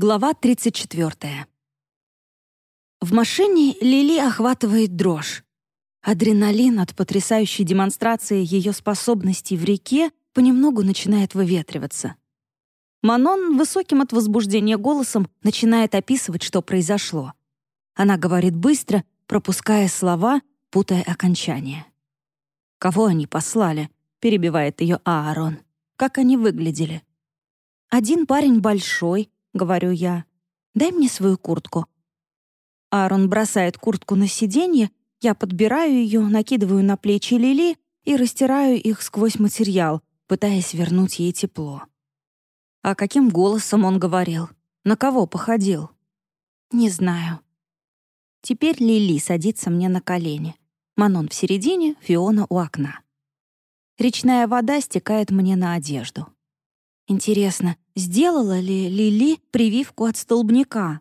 Глава 34. В машине Лили охватывает дрожь. Адреналин от потрясающей демонстрации ее способностей в реке понемногу начинает выветриваться. Манон высоким от возбуждения голосом начинает описывать, что произошло. Она говорит быстро, пропуская слова, путая окончания. «Кого они послали?» — перебивает ее Аарон. «Как они выглядели?» «Один парень большой», — говорю я. «Дай мне свою куртку». Аарон бросает куртку на сиденье, я подбираю ее, накидываю на плечи Лили и растираю их сквозь материал, пытаясь вернуть ей тепло. А каким голосом он говорил? На кого походил? Не знаю. Теперь Лили садится мне на колени. Манон в середине, Фиона у окна. Речная вода стекает мне на одежду. Интересно, сделала ли Лили прививку от столбняка?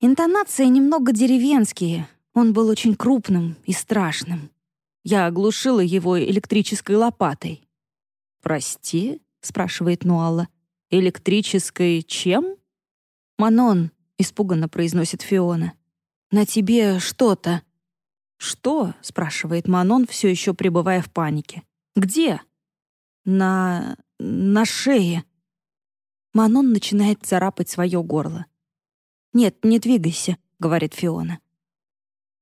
Интонации немного деревенские. Он был очень крупным и страшным. Я оглушила его электрической лопатой. «Прости?» — спрашивает Нуалла. «Электрической чем?» «Манон», — испуганно произносит Фиона. «На тебе что-то». «Что?» — спрашивает Манон, все еще пребывая в панике. «Где?» «На на шее». Манон начинает царапать свое горло. «Нет, не двигайся», — говорит Фиона.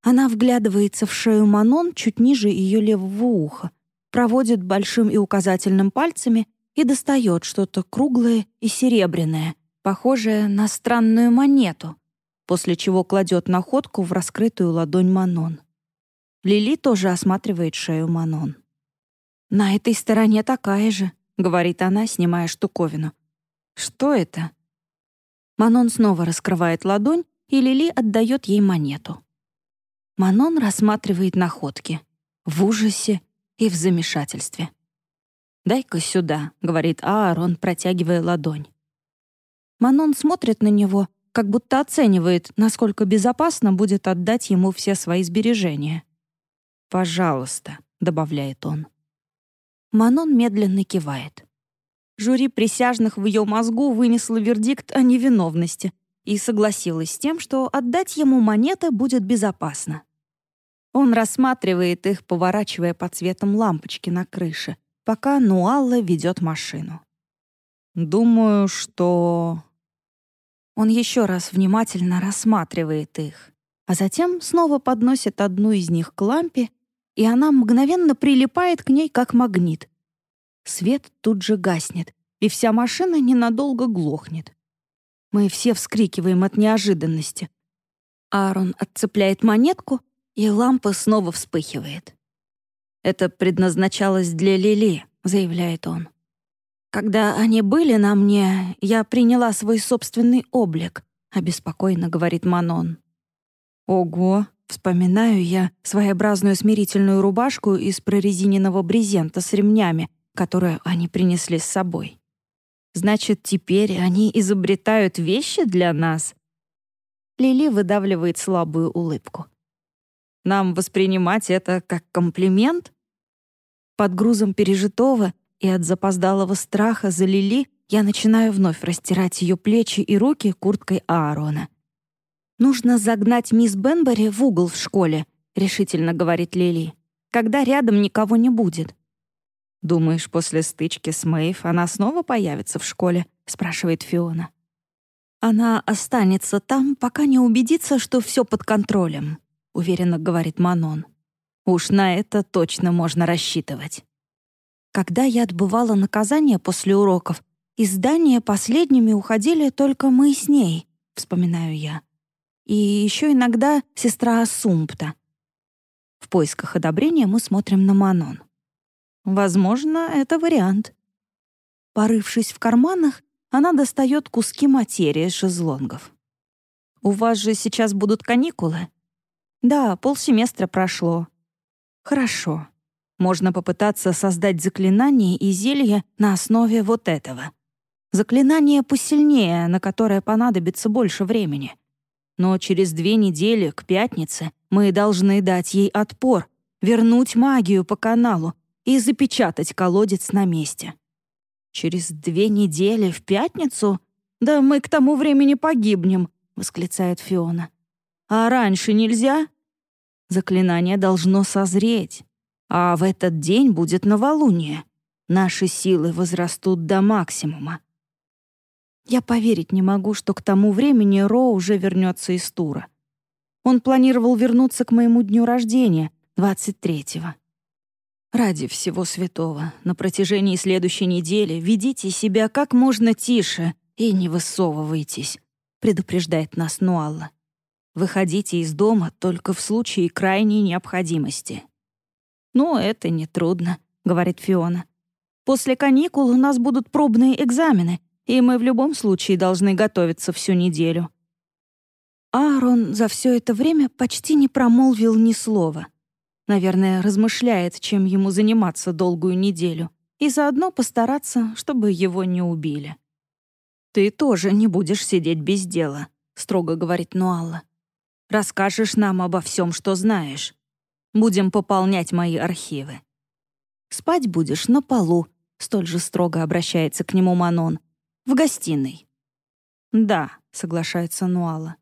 Она вглядывается в шею Манон чуть ниже ее левого уха, проводит большим и указательным пальцами и достает что-то круглое и серебряное, похожее на странную монету, после чего кладет находку в раскрытую ладонь Манон. Лили тоже осматривает шею Манон. «На этой стороне такая же», — говорит она, снимая штуковину. «Что это?» Манон снова раскрывает ладонь, и Лили отдает ей монету. Манон рассматривает находки. В ужасе и в замешательстве. «Дай-ка сюда», — говорит Аарон, протягивая ладонь. Манон смотрит на него, как будто оценивает, насколько безопасно будет отдать ему все свои сбережения. «Пожалуйста», — добавляет он. Манон медленно кивает. Жюри присяжных в ее мозгу вынесло вердикт о невиновности и согласилось с тем, что отдать ему монеты будет безопасно. Он рассматривает их, поворачивая под цветом лампочки на крыше, пока Нуалла ведет машину. «Думаю, что...» Он еще раз внимательно рассматривает их, а затем снова подносит одну из них к лампе и она мгновенно прилипает к ней, как магнит. Свет тут же гаснет, и вся машина ненадолго глохнет. Мы все вскрикиваем от неожиданности. Аарон отцепляет монетку, и лампа снова вспыхивает. «Это предназначалось для Лили», — заявляет он. «Когда они были на мне, я приняла свой собственный облик», — обеспокоенно говорит Манон. «Ого», Вспоминаю я своеобразную смирительную рубашку из прорезиненного брезента с ремнями, которую они принесли с собой. Значит, теперь они изобретают вещи для нас? Лили выдавливает слабую улыбку. Нам воспринимать это как комплимент? Под грузом пережитого и от запоздалого страха за Лили я начинаю вновь растирать ее плечи и руки курткой Аарона — «Нужно загнать мисс Бенбери в угол в школе», — решительно говорит Лили, «когда рядом никого не будет». «Думаешь, после стычки с Мэйв она снова появится в школе?» — спрашивает Фиона. «Она останется там, пока не убедится, что все под контролем», — уверенно говорит Манон. «Уж на это точно можно рассчитывать». Когда я отбывала наказание после уроков, из здания последними уходили только мы с ней, вспоминаю я и еще иногда сестра Сумпта. В поисках одобрения мы смотрим на Манон. Возможно, это вариант. Порывшись в карманах, она достает куски материи из шезлонгов. «У вас же сейчас будут каникулы?» «Да, полсеместра прошло». «Хорошо. Можно попытаться создать заклинание и зелье на основе вот этого. Заклинание посильнее, на которое понадобится больше времени. Но через две недели, к пятнице, мы должны дать ей отпор, вернуть магию по каналу и запечатать колодец на месте. Через две недели в пятницу «Да мы к тому времени погибнем», — восклицает Фиона. «А раньше нельзя?» Заклинание должно созреть, а в этот день будет новолуние. Наши силы возрастут до максимума. Я поверить не могу, что к тому времени Ро уже вернется из тура. Он планировал вернуться к моему дню рождения, 23-го. Ради всего святого, на протяжении следующей недели ведите себя как можно тише и не высовывайтесь, предупреждает нас Нуалла. Выходите из дома только в случае крайней необходимости. «Ну, это нетрудно», — говорит Фиона. «После каникул у нас будут пробные экзамены, и мы в любом случае должны готовиться всю неделю». Аарон за все это время почти не промолвил ни слова. Наверное, размышляет, чем ему заниматься долгую неделю, и заодно постараться, чтобы его не убили. «Ты тоже не будешь сидеть без дела», — строго говорит Нуалла. «Расскажешь нам обо всем, что знаешь. Будем пополнять мои архивы». «Спать будешь на полу», — столь же строго обращается к нему Манон. «В гостиной». «Да», — соглашается Нуала.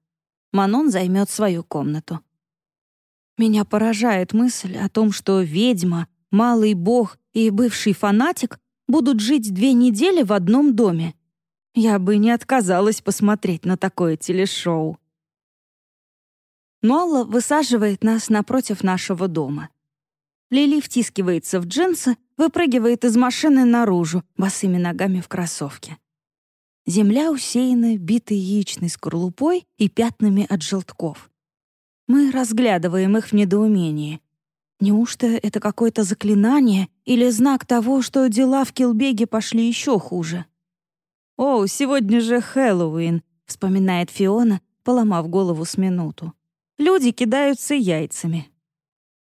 Манон займет свою комнату. Меня поражает мысль о том, что ведьма, малый бог и бывший фанатик будут жить две недели в одном доме. Я бы не отказалась посмотреть на такое телешоу. Нуалла высаживает нас напротив нашего дома. Лили втискивается в джинсы, выпрыгивает из машины наружу, босыми ногами в кроссовке. Земля усеяна битой яичной скорлупой и пятнами от желтков. Мы разглядываем их в недоумении. Неужто это какое-то заклинание или знак того, что дела в Килбеге пошли еще хуже? «О, сегодня же Хэллоуин», — вспоминает Фиона, поломав голову с минуту. «Люди кидаются яйцами».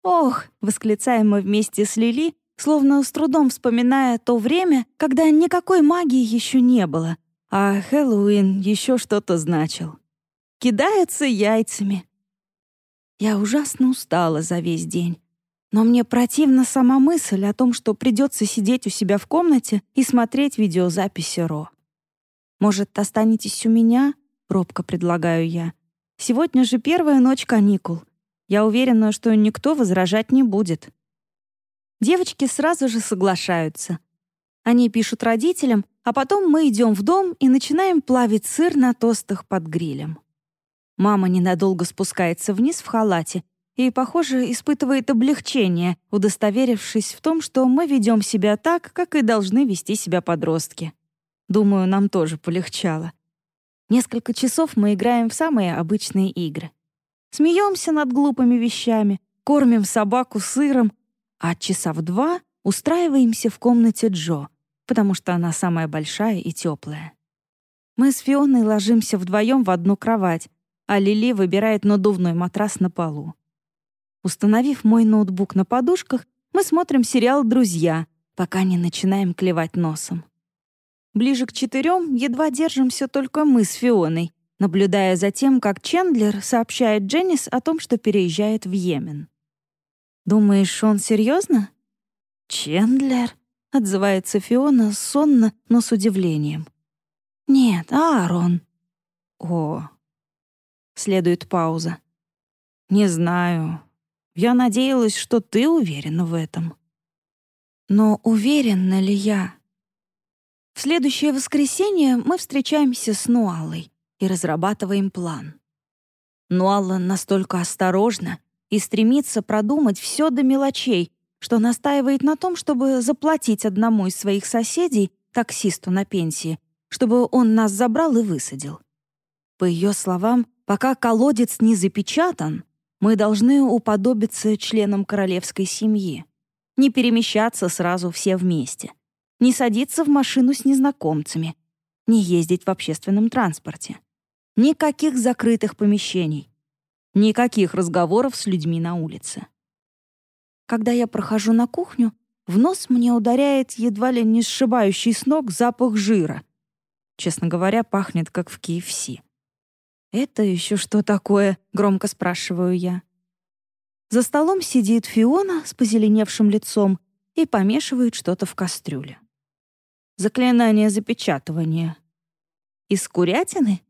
«Ох!» — восклицаем мы вместе с Лили, словно с трудом вспоминая то время, когда никакой магии еще не было, а Хэллоуин еще что-то значил. Кидается яйцами. Я ужасно устала за весь день. Но мне противна сама мысль о том, что придется сидеть у себя в комнате и смотреть видеозаписи Ро. «Может, останетесь у меня?» — робко предлагаю я. «Сегодня же первая ночь каникул. Я уверена, что никто возражать не будет». Девочки сразу же соглашаются. Они пишут родителям, а потом мы идем в дом и начинаем плавить сыр на тостах под грилем. Мама ненадолго спускается вниз в халате и, похоже, испытывает облегчение, удостоверившись в том, что мы ведем себя так, как и должны вести себя подростки. Думаю, нам тоже полегчало. Несколько часов мы играем в самые обычные игры. Смеемся над глупыми вещами, кормим собаку сыром, а часа в два устраиваемся в комнате Джо, потому что она самая большая и теплая. Мы с Фионой ложимся вдвоем в одну кровать, а Лили выбирает надувной матрас на полу. Установив мой ноутбук на подушках, мы смотрим сериал «Друзья», пока не начинаем клевать носом. Ближе к четырем едва держимся только мы с Фионой, наблюдая за тем, как Чендлер сообщает Дженнис о том, что переезжает в Йемен. «Думаешь, он серьезно? «Чендлер?» — отзывается Фиона сонно, но с удивлением. «Нет, Аарон». «О». Следует пауза. «Не знаю. Я надеялась, что ты уверена в этом». «Но уверена ли я?» В следующее воскресенье мы встречаемся с Нуалой и разрабатываем план. Нуалла настолько осторожна и стремится продумать все до мелочей, что настаивает на том, чтобы заплатить одному из своих соседей, таксисту на пенсии, чтобы он нас забрал и высадил. По ее словам, пока колодец не запечатан, мы должны уподобиться членам королевской семьи, не перемещаться сразу все вместе, не садиться в машину с незнакомцами, не ездить в общественном транспорте. Никаких закрытых помещений, никаких разговоров с людьми на улице. Когда я прохожу на кухню, в нос мне ударяет едва ли не сшибающий с ног запах жира. Честно говоря, пахнет как в KFC. «Это еще что такое?» — громко спрашиваю я. За столом сидит Фиона с позеленевшим лицом и помешивает что-то в кастрюле. Заклинание запечатывания. Из курятины?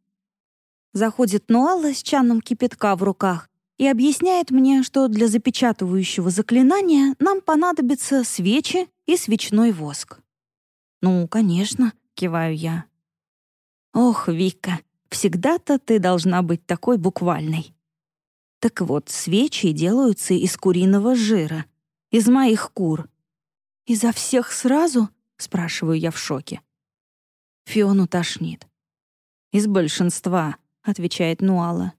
Заходит Нуалла с чаном кипятка в руках и объясняет мне, что для запечатывающего заклинания нам понадобятся свечи и свечной воск. «Ну, конечно», — киваю я. «Ох, Вика, всегда-то ты должна быть такой буквальной». Так вот, свечи делаются из куриного жира, из моих кур. «Изо всех сразу?» — спрашиваю я в шоке. Фиону тошнит. «Из большинства», — отвечает Нуала.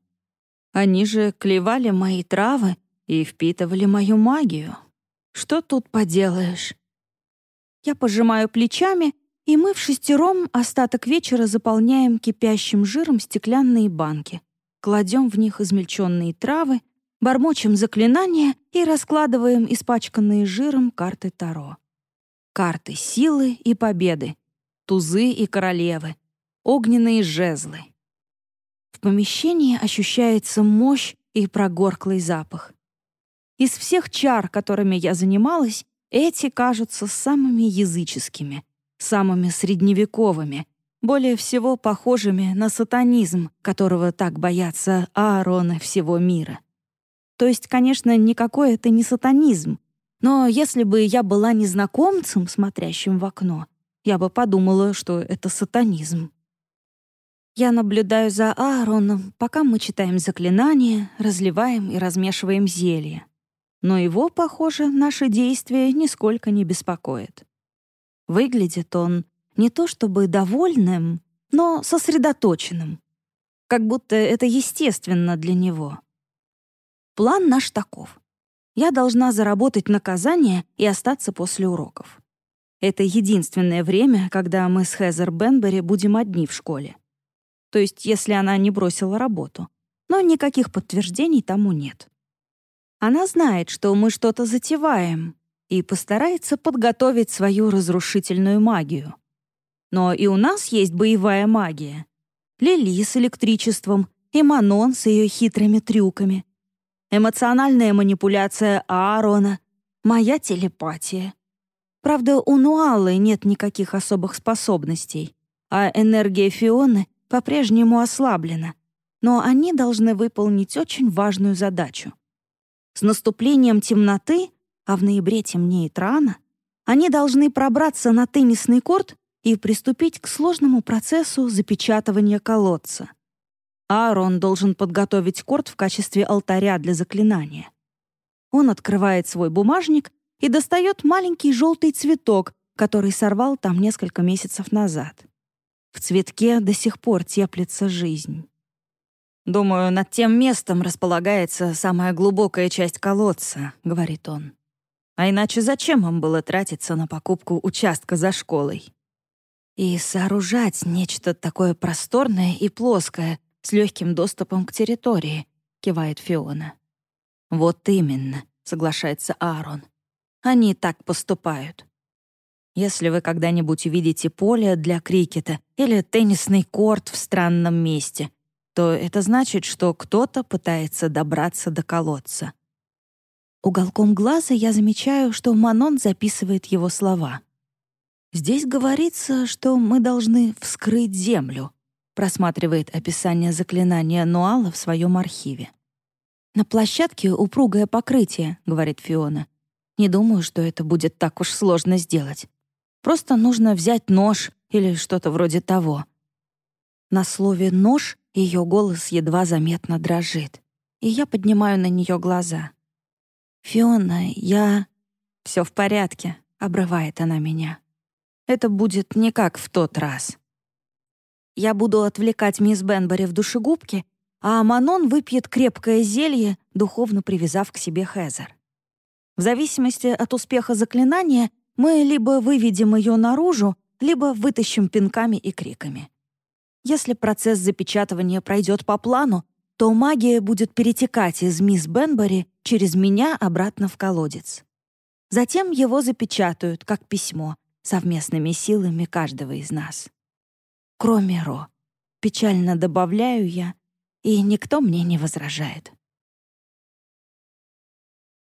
«Они же клевали мои травы и впитывали мою магию. Что тут поделаешь?» Я пожимаю плечами, и мы в шестером остаток вечера заполняем кипящим жиром стеклянные банки, кладем в них измельченные травы, бормочем заклинания и раскладываем испачканные жиром карты Таро. Карты силы и победы, тузы и королевы, огненные жезлы. В помещении ощущается мощь и прогорклый запах. Из всех чар, которыми я занималась, эти кажутся самыми языческими, самыми средневековыми, более всего похожими на сатанизм, которого так боятся Аароны всего мира. То есть, конечно, никакой это не сатанизм, но если бы я была незнакомцем, смотрящим в окно, я бы подумала, что это сатанизм. Я наблюдаю за Аароном, пока мы читаем заклинания, разливаем и размешиваем зелье но его, похоже, наши действия нисколько не беспокоит. Выглядит он не то чтобы довольным, но сосредоточенным. Как будто это естественно для него. План наш таков. Я должна заработать наказание и остаться после уроков. Это единственное время, когда мы с Хезер Бенбери будем одни в школе. То есть, если она не бросила работу. Но никаких подтверждений тому нет. Она знает, что мы что-то затеваем, и постарается подготовить свою разрушительную магию. Но и у нас есть боевая магия. Лили с электричеством и Манон с ее хитрыми трюками. Эмоциональная манипуляция Аарона, моя телепатия. Правда, у Нуалы нет никаких особых способностей, а энергия Фионы по-прежнему ослаблена. Но они должны выполнить очень важную задачу — с наступлением темноты, а в ноябре темнеет рано, они должны пробраться на теннисный корт и приступить к сложному процессу запечатывания колодца. Аарон должен подготовить корт в качестве алтаря для заклинания. Он открывает свой бумажник и достает маленький желтый цветок, который сорвал там несколько месяцев назад. В цветке до сих пор теплится жизнь. «Думаю, над тем местом располагается самая глубокая часть колодца», — говорит он. «А иначе зачем им было тратиться на покупку участка за школой?» «И сооружать нечто такое просторное и плоское, с легким доступом к территории», — кивает Фиона. «Вот именно», — соглашается Аарон. «Они так поступают». Если вы когда-нибудь увидите поле для крикета или теннисный корт в странном месте — то это значит, что кто-то пытается добраться до колодца. Уголком глаза я замечаю, что Манон записывает его слова. «Здесь говорится, что мы должны вскрыть землю», просматривает описание заклинания Нуала в своем архиве. «На площадке упругое покрытие», — говорит Фиона. «Не думаю, что это будет так уж сложно сделать. Просто нужно взять нож или что-то вроде того». На слове «нож» Ее голос едва заметно дрожит, и я поднимаю на нее глаза. «Фиона, я...» «Все в порядке», — обрывает она меня. «Это будет не как в тот раз». Я буду отвлекать мисс Бенбери в душегубке, а Манон выпьет крепкое зелье, духовно привязав к себе Хезер. В зависимости от успеха заклинания мы либо выведем ее наружу, либо вытащим пинками и криками. Если процесс запечатывания пройдет по плану, то магия будет перетекать из мисс Бенбери через меня обратно в колодец. Затем его запечатают, как письмо, совместными силами каждого из нас. Кроме Ро. Печально добавляю я, и никто мне не возражает.